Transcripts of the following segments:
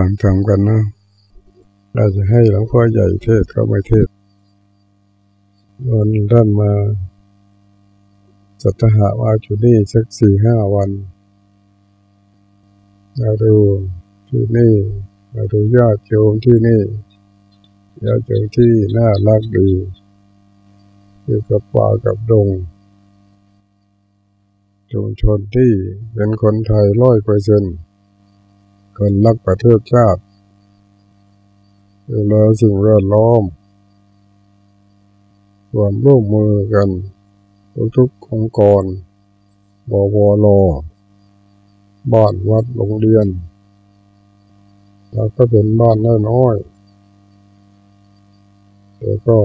ฟังธรรมกันนะเราจะให้หลวงพ่อใหญ่เทศก็ไม่เทศวันท่านมาจัตหะว่าจุนี่สักสี่ห้าวันเราดูที่นี่เราดูญาติโยมที่นี่ญาติโยมที่น่ารักดีอยู่กับป่ากับดงชุมชนที่เป็นคนไทยร้อยเปอร์เซ็นต์ คนรักประเทศชาติดูแลสิ่งแวดล้อมความร่วมมือกัน ทุกๆองค์กรบวรบ้านวัดโรงเรียน แล้วก็เป็นบ้านน้อยๆแต่ก็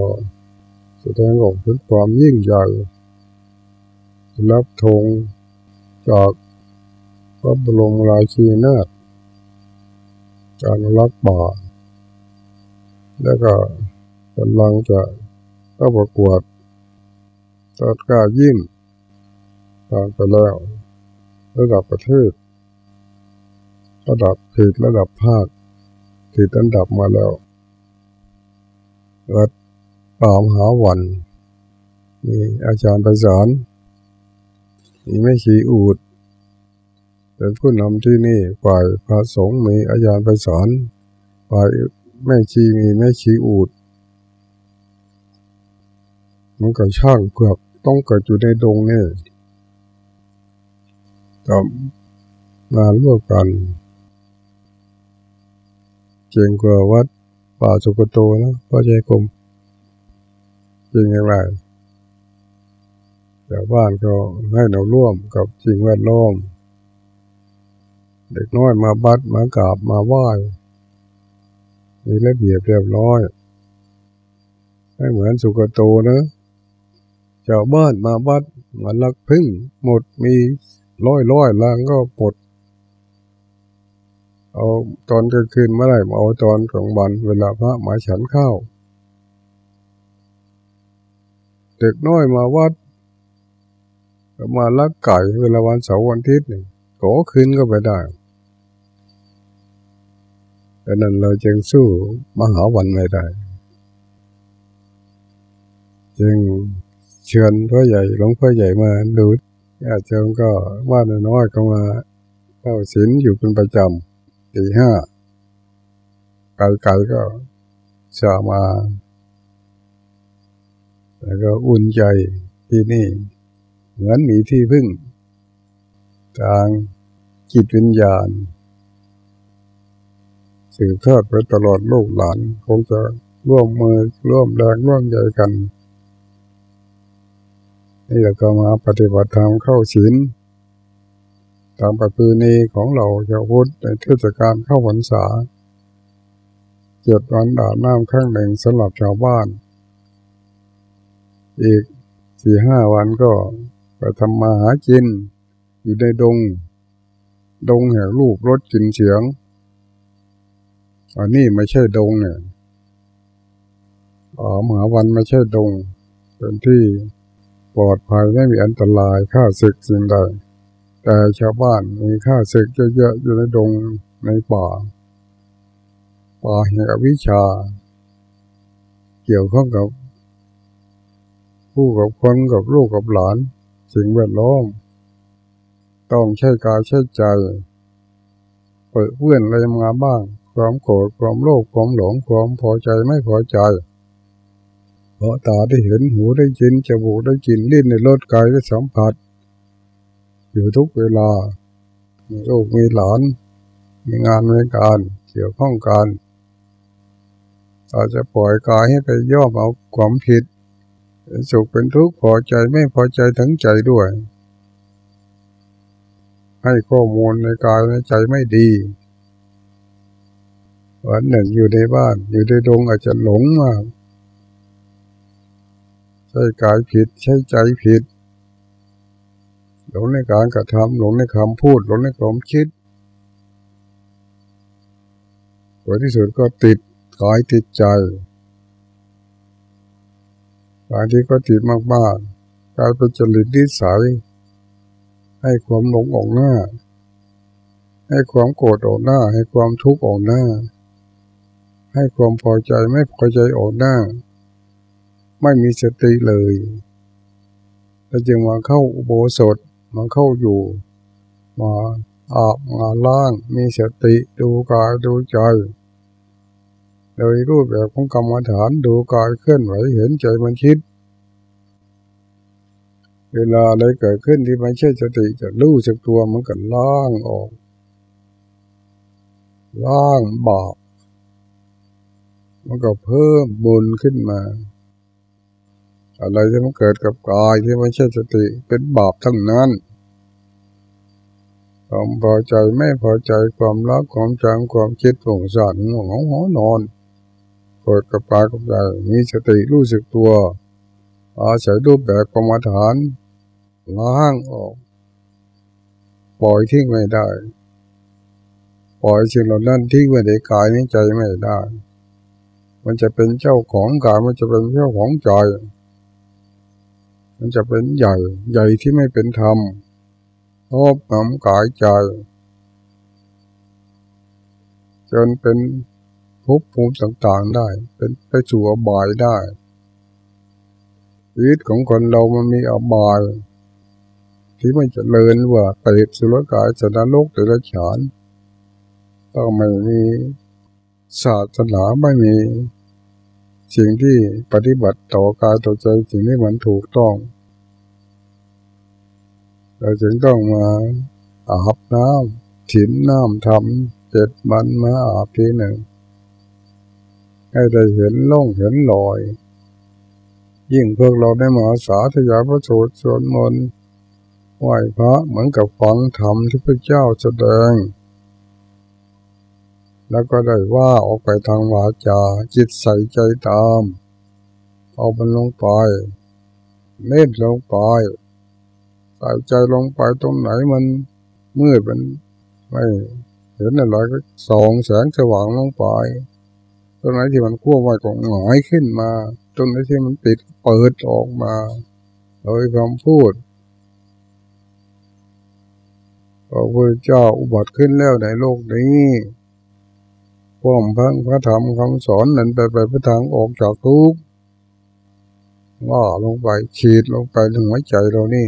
แสดงออกถึงความยิ่งใหญ่รับธงจากพระบรมราชินีนาถ การรักป่า แล้วก็กำลังจะเข้าประกวดตัดกายิ้มผ่านไปแล้ว ระดับประเทศ ระดับเขตระดับภาคติดอันดับมาแล้ววัดป่ามหาวัน มีอาจารย์ประสานมีไม่ขีอูด เป็นผู้นำที่นี่ฝ่ายพระสงฆ์มีอาจารย์ปสานฝ่ายแม่ชีมีแม่ชีอูดมันก็ช่างเกือบต้องเกิดอยู่ในดงนี่ก็มาร่วมกันเก่งกว่าวัดป่าสุกโตนะพ่อใจกรมจริงอย่างไรชาวบ้านก็ให้เราร่วมกับสิ่งแวดล้อม เด็กน้อยมาบัดมากราบมาไหว้มีระเบียบเรียบร้อย ไม่เหมือนสุกโตนะชาวบ้านมาบัดมาลักพึ่งหมดมีร้อยร้อยลางก็ปดเอาตอนกลางคืนเมื่อไรเอาตอนกลางวันเวลาพระมาฉันข้าวเด็กน้อยมาวัดมาลักไก่เวลาวันเสาร์วันอาทิตย์นี่ ขอคืนก็ไปได้ดังนั้นเราจึงสู้มหาวันไม่ได้ จึงเชิญพ่อใหญ่หลวงพ่อใหญ่มาดูญาติโยมก็ว่าน้อยก็มาเข้าศีลอยู่เป็นประจำตีห้าไกลๆก็จะมาแล้วก็อุ่นใจที่นี่ เหมือนมีที่พึ่ง ทางจิตวิญญาณ สืบทอดไปตลอดลูกหลานคงจะร่วมมือร่วมแรงร่วมใจกัน นี่เราก็มาปฏิบัติธรรมเข้าศีลตามประเพณีของเราชาวพุทธในเทศกาลเข้าพรรษาเจ็ดวันดาน้ำข้างหนึ่งสำหรับชาวบ้าน อีกสี่ห้าวันก็ไปทำมาหากิน อยู่ในดง ดงแห่งลูกรถกลิ่นเสียง อันนี้ไม่ใช่ดงเนี่ยอ๋อมหาวันไม่ใช่ดง เป็นที่ปลอดภัยไม่มีอันตรายฆ่าศึกสิ่งใด แต่ชาวบ้านมีฆ่าศึกเยอะๆอยู่ในดงในป่า ป่าแห่งวิชา เกี่ยวข้องกับผู้กับคนกับลูกกับหลาน สิ่งแวดล้อม ต้องใช้กายใช้ใจเปิดเพื่อนอะไรมาบ้าง ความโกรธความโลภความหลงความพอใจไม่พอใจเพราะตาได้เห็นหูได้ยินจมูกได้กลิ่นลิ้นในรสกายได้สัมผัส อยู่ทุกเวลา มีลูกมีหลาน มีงานมีการเกี่ยวข้องกันอาจจะปล่อยกายให้ไปย่อมเอาความผิดสุขเป็นทุกข์พอใจไม่พอใจทั้งใจด้วย ให้ข้อมูลในกายในใจไม่ดีวันหนึ่งอยู่ในบ้านอยู่ในดงอาจจะหลงมากใช้กายผิดใช้ใจผิด หลงในการกระทำหลงในคำพูดหลงในความคิดผลที่สุดก็ติดกายติดใจบางทีก็ติดมากๆกลายเป็นจริตนิสัย ให้ความหลงออกหน้า ให้ความโกรธออกหน้า ให้ความทุกข์ออกหน้า ให้ความพอใจไม่พอใจออกหน้า ไม่มีสติเลยแล้วจึงมาเข้าอุโบสถมาเข้าอยู่ มาอาบมาล้างมีสติดูกายดูใจโดยรูปแบบของกรรมฐานดูกายเคลื่อนไหวเห็นใจมันคิด เวลาอะไรเกิดขึ้นที่ไม่ใช่สติจะรู้จักตัวมันก็ล้างออกล้างบาปมันก็เพิ่มบุญขึ้นมา อะไรที่มันเกิดกับกายที่ไม่ใช่สติเป็นบาปทั้งนั้นความพอใจไม่พอใจความรักความจังความคิดผงสารหัวหัวนอนเกิดกับกายกับใจมีสติรู้สึกตัว อาศัยรูปแบบกรรมฐาน ล้างออก ปล่อยทิ้งไม่ได้ ปล่อยสิ่งเหล่านั้นทิ้งไว้ในกายในใจไม่ได้ มันจะเป็นเจ้าของกายมันจะเป็นเจ้าของใจ มันจะเป็นใหญ่ ใหญ่ที่ไม่เป็นธรรมครอบงำกายใจ จนเป็นภพภูมิต่างๆได้ เป็นไปสู่อบายได้ชีวิตของคนเรามันมีอบาย ที่ไม่จะเลินว่าเตดสุรกายสนรกหรือฉานต้องไม่มีศาสนาไม่มีสิ่งที่ปฏิบัติต่อกายต่อใจสิ่งที่มันถูกต้อง เราจึงต้องมาอาบน้ำถิ่นน้ำทำเจ็ดวันมาอาบทีหนึ่ง ให้ได้เห็นล่องเห็นลอย ยิ่งพวกเราได้มาสาธยายพระสูตรสวดมนต์ ไหว้พระเหมือนกับฟังธรรมที่พระเจ้าแสดง แล้วก็ได้ว่าออกไปทางวาจาจิตใส่ใจตาม เอามันลงไปเน้นลงไปใส่ใจลงไปตรงไหนมันมืดมันไม่เห็นอะไรก็ส่องแสงสว่างลงไปตรงไหนที่มันขั้วไว้ก็หงายขึ้นมาตรงไหนที่มันปิดเปิดออกมา โดยคำพูดพ ระพุทธเจ้าอุบัติขึ้นแล้วในโลกนี้พ่อมพังพระธรรมคำสอนนั้นไปไปพระทางออกจากทุกข์ว่าลงไปฉีดลงไปถึงหัวใจเรานี่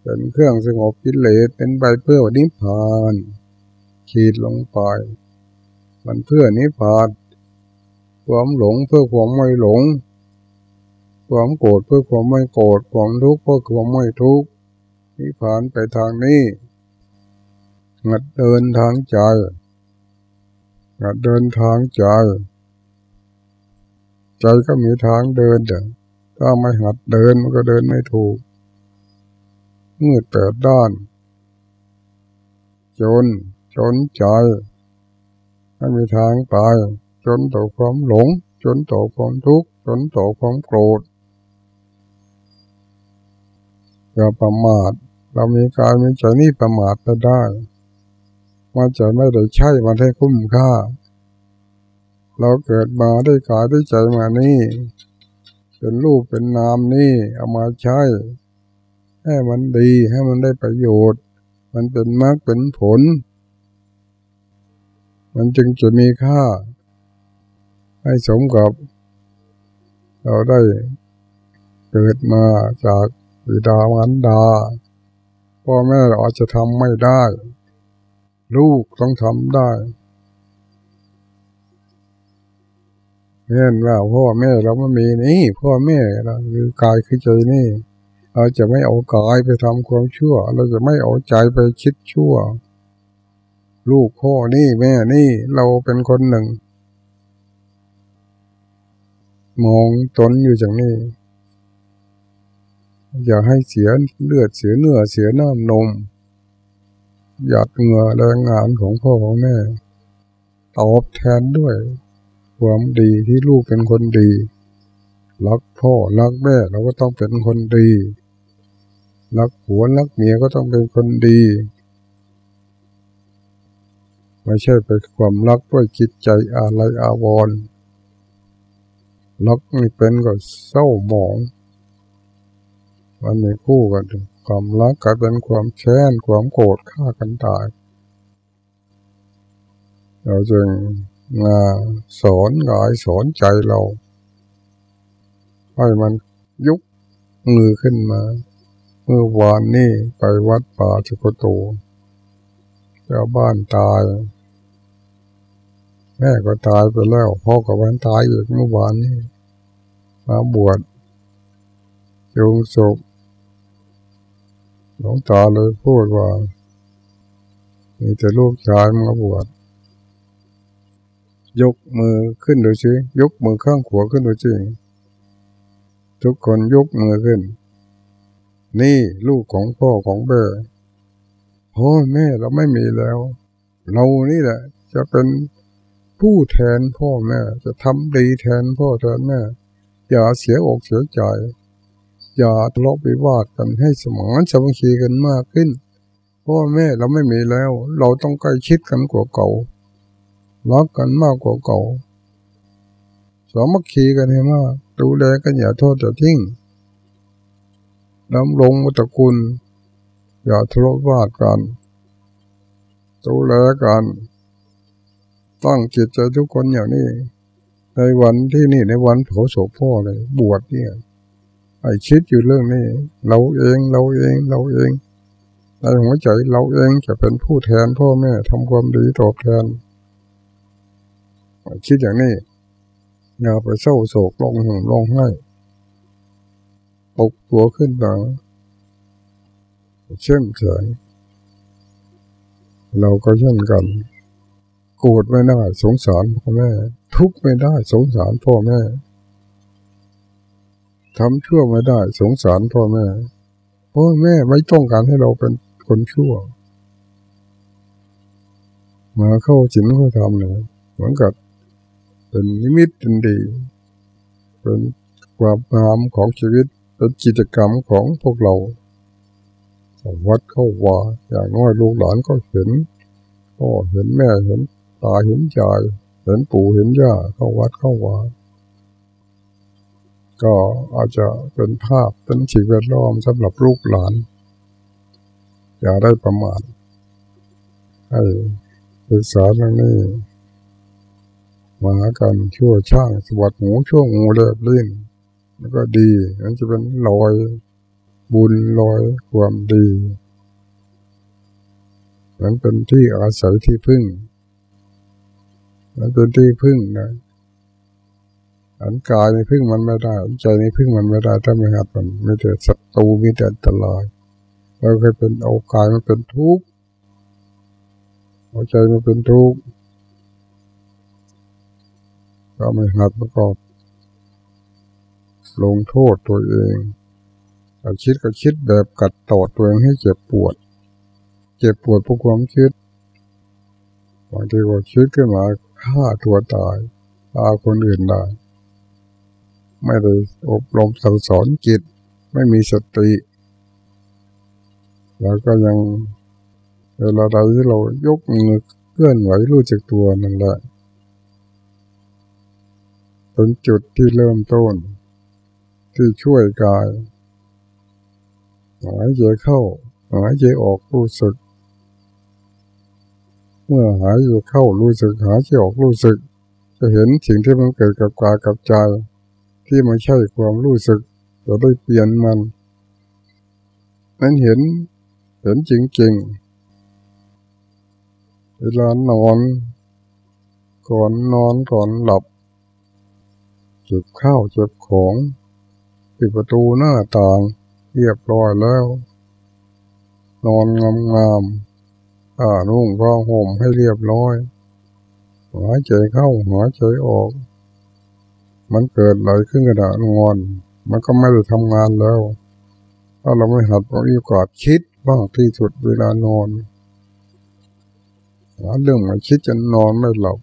เป็นเครื่องสงบกิเลสเป็นไปเพื่อนิพพานฉีดลงไป มันเพื่อนิพพานความหลงเพื่อความไม่หลง ความโกรธเพื่อความไม่โกรธความทุกข์เพื่อความไม่ทุกข์ นิพพานไปทางนี้งัดเดินทางใจหัดเดินทางใจ ใจก็มีทางเดินแต่ถ้าไม่หัดเดินมันก็เดินไม่ถูก มืดแปดด้าน จน จนใจไม่มีทางไปจนต่อความหลง จนต่อความทุกข์ จนต่อความโกรธ อย่าประมาท เรามีกายมีใจนี่ประมาทไปได้มันจะไม่ได้ใช่มันให้คุ้มค่า เราเกิดมาได้กายได้ใจมานี่ เป็นรูปเป็นนามนี่เอามาใช้ ให้มันดีให้มันได้ประโยชน์ มันเป็นมรรคเป็นผล มันจึงจะมีค่า ให้สมกับ เราได้เกิดมาจาก บิดามารดา พ่อแม่เราอาจจะทำไม่ได้ ลูกต้องทำได้เห็นว่าพ่อแม่เราไม่มีนี่ พ่อแม่เราคือกายคือใจนี่ เราจะไม่เอากายไปทำความชั่ว เราจะไม่เอาใจไปคิดชั่ว ลูกพ่อนี่แม่นี่เราเป็นคนหนึ่ง มองตนอยู่อย่างนี้ อย่าให้เสียเลือดเสียเนื้อเสียน้ำนม หยาดเหงื่อแรงงานของพ่อของแม่ ตอบแทนด้วย ความดีที่ลูกเป็นคนดี รักพ่อรักแม่เราก็ต้องเป็นคนดี รักผัวรักเมียก็ต้องเป็นคนดี ไม่ใช่ไปความรักด้วยจิตใจอะไรอาวรณ์รักไม่เป็นก็เศร้าหมอง มันม่คู่กันความรักกลายเป็นความแค้นความโกรธฆ่ากันตาย เราจึงมาสอนกายสอนใจเราให้มันยุกมือขึ้นมา เมื่อวานนี่ไปวัดป่าจุกโตเจ้าบ้านตาย แม่ก็ตายไปแล้วพ่อกับวันตายอีกเมื่อวานนี่มาบวชโยงศพ หลวงตาเลยพูดว่า มีแต่ลูกชายมาบวชยกมือขึ้นดูสิยกมือข้างขวาขึ้นดูสิทุกคนยกมือขึ้น นี่ลูกของพ่อของแม่พ่อแม่เราไม่มีแล้ว เรานี่แหละ จะเป็นผู้แทนพ่อแม่ จะทำดีแทนพ่อแทนแม่ อย่าเสียอกเสียใจ อย่าทะเลาะวิวาทกันให้สมานสามัคคีกันมากขึ้นพ่อแม่เราไม่มีแล้ว เราต้องใกล้ชิดกันกว่าเก่ารักกันมากกว่าเก่าสามัคคีกันให้มากดูแลกันอย่าโทษอย่าทิ้งดำรงมุตะคุณอย่าทะเลาะวาดกันดูแลกัน ตั้งจิตใจทุกคนอย่างนี้ ในวันที่นี่ในวันเผาศพพ่อเลย บวชเนี่ย ไอ้คิดอยู่เรื่องนี้ เราเองเราเองเราเองในหัวใจเราเองจะเป็นผู้แทนพ่อแม่ทำความดีตอบแทน คิดอย่างนี้อย่าไปเศร้าโศกลงห่มลงให้ปกตัวขึ้นมาเชื่อมเฉยเราก็เช่นกัน โกรธไม่ได้สงสารพ่อแม่ ทุกข์ไม่ได้สงสารพ่อแม่ ทำชั่วไม่ได้ สงสารพ่อแม่พ่อแม่ไม่ต้องการให้เราเป็นคนชั่ว มาเข้าจินเข้าทำเนี่ยเหมือนกับเป็นนิมิตเป็นดี เป็นความงามของชีวิตเป็นกิจกรรมของพวกเราวัดเข้าว่าอย่างน้อยลูกหลานก็เห็นพ่อเห็นแม่เห็นตาเห็นใจเห็นปู่เห็นย่าเข้าวัดเข้าว่า ก็อาจจะเป็นภาพเป็นสิ่งแวดล้อมสำหรับลูกหลาน อย่าได้ประมาทให้ศึกษาเรื่องนี้มากันชั่วช่างสวัสดหูช่วงงูเล็บลิ้นแล้วก็ดีมันจะเป็นลอยบุญลอยความดีมันเป็นที่อาศัยที่พึ่ง มันเป็นที่พึ่งนะ อันกายในพึ่งมันไม่ได้ใจในพึ่งมันไม่ได้ถ้าไม่หัดมันไม่แต่ศัตรูมีแต่อันตรายเราเคยเป็นเอากายมันเป็นทุกข์เอาใจมันเป็นทุกข์ก็ไม่หัดประกอบลงโทษตัวเองคิดก็คิดแบบกัดตอดตัวเองให้เจ็บปวด เจ็บปวดเพราะความคิดบางทีก็คิดขึ้นมาฆ่าตัวตายฆ่าคนอื่นได้ ไม่ได้อบรมสั่งสอนจิต ไม่มีสติ แล้วก็ยังเวลาใดที่เรายกมือเคลื่อนไหวรู้จักตัวนั่นแหละเป็นจุดที่เริ่มต้น ที่ช่วยกายหายใจเข้าหายใจออกรู้สึก เมื่อหายใจเข้ารู้สึกหายใจออกรู้สึก จะเห็นสิ่งที่มันเกิดกับกายกับใจ ที่ไม่ใช่ความรู้สึกจะได้เปลี่ยนมัน นั้นเห็น เห็นจริงๆเวลานอน ก่อนนอนก่อนหลับเจ็บข้าวเจ็บของปิดประตูหน้าต่าง เรียบร้อยแล้ว นอนงามงามอ่านุ่งผ้าห่มให้เรียบร้อยหายใจเข้าหายใจออก มันเกิดอะไรขึ้นกระดานงอน มันก็ไม่ได้ทำงานแล้ว ถ้าเราไม่หัดเราอีกอดคิดบ้างที่สุดเวลานอนหาเรื่องมาคิดจนนอนไม่หลับ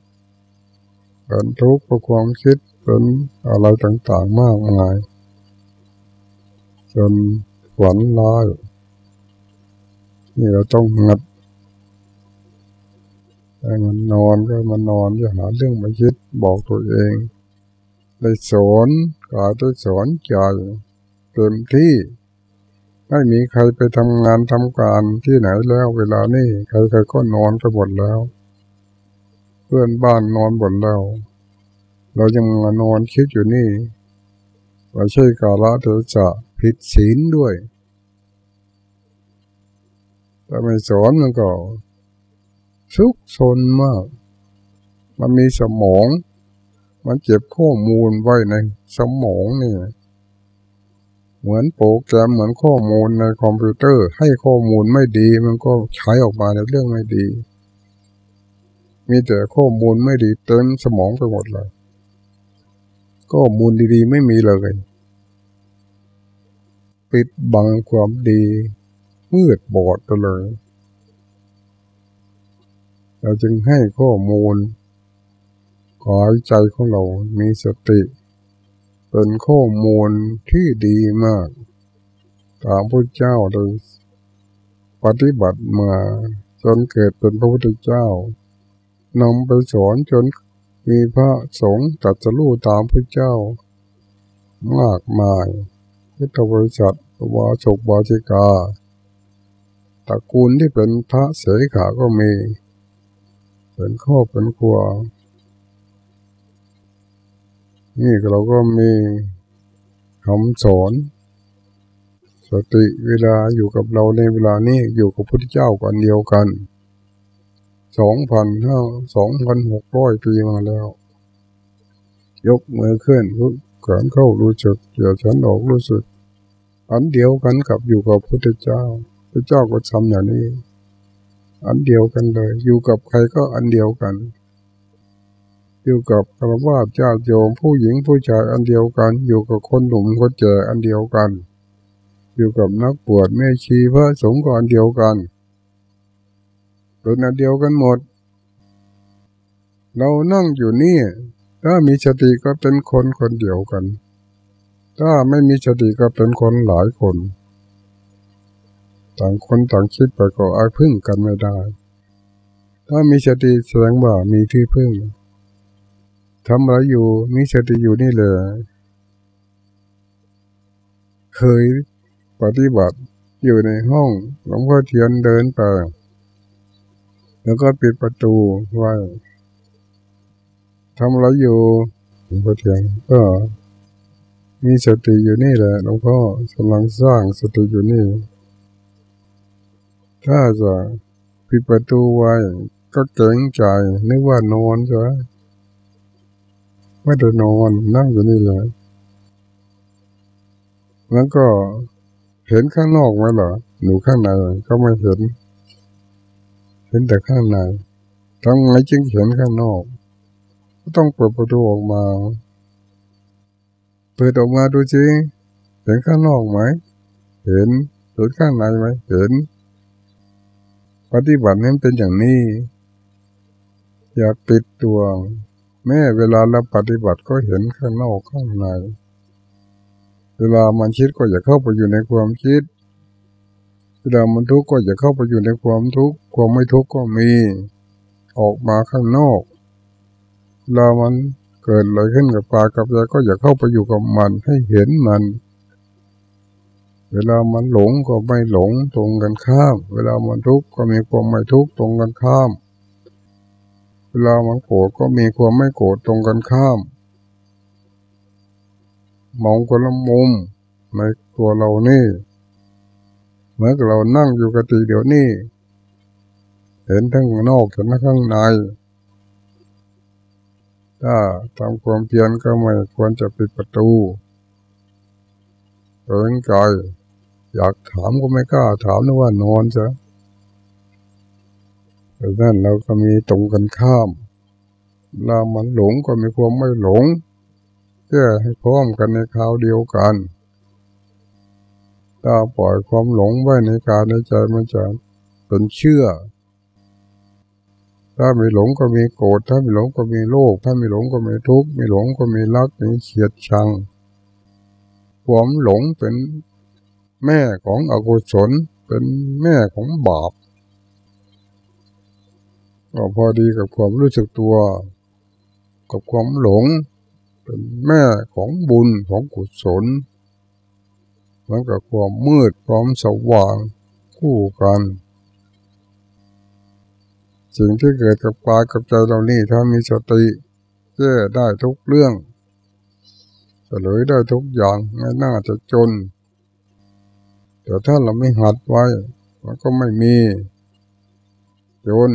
เป็นทุกข์เพราะความคิดเป็นอะไรต่างๆมากมาย จนฝันร้ายนี่เราต้องงัดแต่มันนอนก็มันนอนอย่าหาเรื่องมาคิดบอกตัวเอง ได้สอนกายได้สอนใจเต็มที่ ไม่มีใครไปทำงานทำการที่ไหนแล้วเวลานี้ใครๆก็นอนกันหมดแล้ว เพื่อนบ้านนอนหมดแล้ว เรายังมานอนคิดอยู่นี่ว่าใช่กาละเธอจะผิดศีลด้วยแต่ไม่สอนมันก็สุกซนมาก มันมีสมอง มันเก็บข้อมูลไว้ในสมองนี่ เหมือนโปรแกรมเหมือนข้อมูลในคอมพิวเตอร์ ให้ข้อมูลไม่ดี มันก็ใช้ออกมาในเรื่องไม่ดี มีแต่ข้อมูลไม่ดีเต็มสมองไปหมดเลยข้อมูลดีๆ ไม่มีเลย ปิดบังความดีมืดบอดไปเลย เราจึงให้ข้อมูล ขอใจของเรามีสติ เป็นข้อมูลที่ดีมากตามพระเจ้าโดยปฏิบัติมาจนเกิดเป็นพระพุทธเจ้านำไปสอนจนมีพระสงฆ์ตัดจะรู้ตามพระเจ้า มากมายพุทธบริษัทวาชกบาจิกาตระกูลที่เป็นพระเสขาก็มี เป็นข้อเป็นครัว นี่เราก็มีคำสอนสติเวลาอยู่กับเราในเวลานี้อยู่กับพระพุทธเจ้ากันเดียวกันสองพันห้าสองพันหกร้อยปีมาแล้ว ยกมือขึ้นรู้เกินเข้ารู้สึกเกี่ยวฉันออกรู้สึก อันเดียวกันกับอยู่กับพระพุทธเจ้าพระเจ้าก็ทำอย่างนี้ อันเดียวกันเลย อยู่กับใครก็อันเดียวกัน อยู่กับคารวะเจ้าโยมผู้หญิงผู้ชายอันเดียวกัน อยู่กับคนหนุ่มคนแก่อันเดียวกัน อยู่กับนักบวชแม่ชีพระสงฆ์ก็อันเดียวกันเป็นอันเดียวกันหมด เรานั่งอยู่นี่ ถ้ามีสติก็เป็นคนคนเดียวกัน ถ้าไม่มีสติก็เป็นคนหลายคน ต่างคนต่างคิดไปก็อาพึ่งกันไม่ได้ ถ้ามีสติแสดงว่ามีที่พึ่ง ทำอะไรอยู่มีสติอยู่นี่เลยเคยปฏิบัติอยู่ในห้องหลวงพ่อเทียนเดินไปแล้วก็ปิดประตูไว้ทำอะไรอยู่หลวงพ่อเทียนก็มีสติอยู่นี่แหละหลวงพ่อกำลังสร้างสติอยู่นี่ ถ้าจะปิดประตูไว้ก็เก่งใจนึกว่านอนใช่ ไม่ได้นอนนั่งอยู่นี่เลย แล้วก็เห็นข้างนอกไหมเหรอหนูข้างในก็ไม่เห็น เห็นแต่ข้างในทำไงจึงเห็นข้างนอก ก็ต้องเปิดประตูออกมา เปิดออกมาดูจิเห็นข้างนอกไหม เห็นเห็นข้างในไหมเห็น ปฏิบัตินั้นเป็นอย่างนี้ อย่าปิดตัว แม้เวลาเราปฏิบัติก็เห็นข้างนอกข้างใน เวลามันคิดก็อย่าเข้าไปอยู่ในความคิด เวลามันทุกข์ก็อย่าเข้าไปอยู่ในความทุกข์ ความไม่ทุกข์ก็มี ออกมาข้างนอก เวลามันเกิดอะไรขึ้นกับปากับใจก็อย่าเข้าไปอยู่กับมันให้เห็นมันเวลามันหลงก็ไม่หลงตรงกันข้าม เวลามันทุกข์ก็มีความไม่ทุกข์ตรงกันข้าม เวลามันโกรธก็มีความไม่โกรธตรงกันข้าม มองคนละมุมในตัวเรานี่เมื่อเรานั่งอยู่กติเดี๋ยวนี้ เห็นทั้งนอกเห็นทั้งข้างในถ้าทำความเพียรก็ไม่ควรจะปิดประตูเอินใจอยากถามก็ไม่กล้าถามนึกว่านอนซะ ดังนั้นเราก็มีตรงกันข้าม เรามันหลงก็มีความไม่หลงแก้ให้พร้อมกันในคราวเดียวกัน ถ้าปล่อยความหลงไว้ในการในใจมันจะเป็นเชื่อ ถ้าไม่หลงก็มีโกรธ ถ้าไม่หลงก็มีโลภ ถ้าไม่หลงก็มีทุกข์ ไม่หลงก็มีรักมีเฉียดชัง ความหลงเป็นแม่ของอกุศล เป็นแม่ของบาป ก็พอดีกับความรู้สึกตัว กับความหลง เป็นแม่ของบุญของกุศลเหมือนกับความมืดความสว่างคู่กัน สิ่งที่เกิดกับกายกับใจเรานี่ถ้ามีสติแก้ได้ทุกเรื่องจะเลยได้ทุกอย่างไม่น่าจะจน แต่ถ้าเราไม่หัดไว้ มันก็ไม่มี จน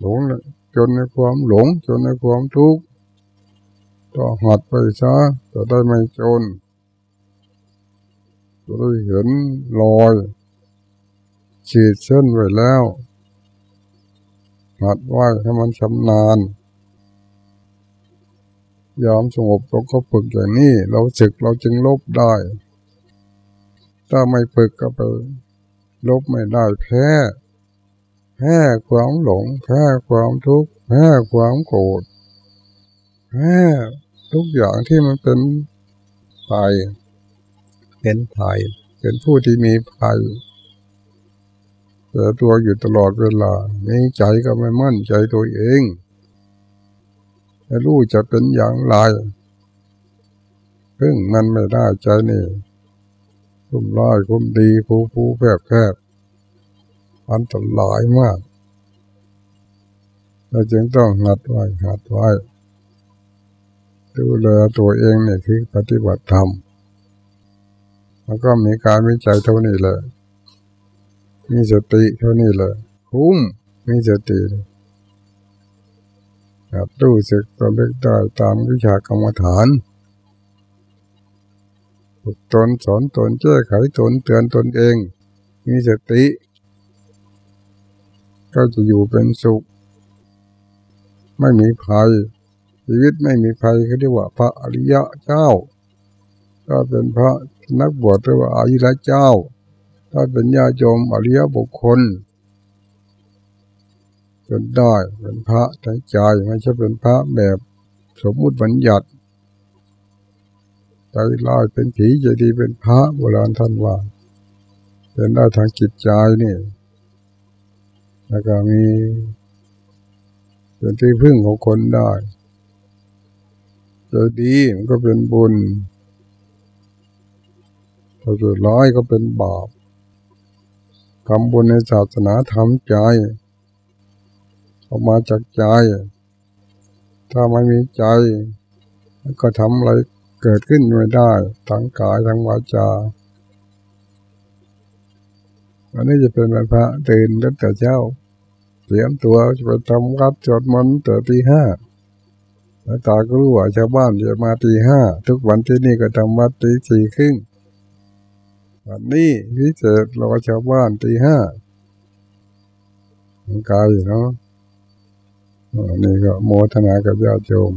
หลงจนในความหลงจนในความทุกข์ก็หัดไปซะจะได้ไม่จนจะได้เห็นรอยขีดเส้นไว้แล้วหัดไว้ให้มันชำนาญยามสงบเราก็ฝึกอย่างนี้ เราศึกเราจึงลบได้ ถ้าไม่ฝึกก็ไป ลบไม่ได้แพ้ แพ้ความหลง แพ้ความทุกข์ แพ้ความโกรธ แพ้ทุกอย่างที่มันเป็นภัยเป็นภัยเป็นผู้ที่มีภัยแต่ตัวอยู่ตลอดเวลามีใจก็ไม่มั่นใจตัวเองไม่รู้จะเป็นอย่างไรพึ่งมันไม่ได้ใจนี่คุ้มร้ายคุ้มดีผู้ผู้แผบแผบ อันตรายมาก เราจึงต้องหัดไว้หัดไว้ดูแลตัวเองเนี่ยคือปฏิบัติธรรมแล้วก็มีการวิจัยเท่านี้เลยมีสติเท่านี้เลยคุ้มมีสติหัดรู้สึกตัวเล็กได้ตามวิชากรรมฐานฝึกตนสอนตนแก้ไขตนเตือนตนเอง มีสติ ก็จะอยู่เป็นสุข ไม่มีภัย ชีวิตไม่มีภัยเขาเรียกว่าพระอริยะเจ้าก็เป็นพระนักบวชเรียกว่าอริยะเจ้า ถ้าเป็นญาโยมอริยบุคคลจนได้เป็นพระใจใจไม่ใช่เป็นพระแบบสมมุติบัญญัติใจลอยเป็นผีใจดีเป็นพระโบราณท่านว่าเป็นได้ทางจิตใจนี่ แล้วก็มีเป็นที่พึ่งของคนได้ใจดีมันก็เป็นบุญถ้าจะร้ายก็เป็นบาปทำบุญในศาสนาทำใจ ออกมาจากใจ ถ้าไม่มีใจ ก็ทำอะไรเกิดขึ้นไม่ได้ทั้งกายทั้งวาจา อันนี้จะเป็นพระตื่นตั้งแต่เช้าเตรียมตัวจะไปทำวัดจดมนต์แต่ตีห้าแล้วตาก็รู้ว่าชาวบ้านจะมาตีห้าทุกวันที่นี่ก็ทำวัดตีสี่ครึ่งวันนี้พิเศษรอชาวบ้านตีห้ามันกายเนาะนี่ก็โมทนากับญาติโยม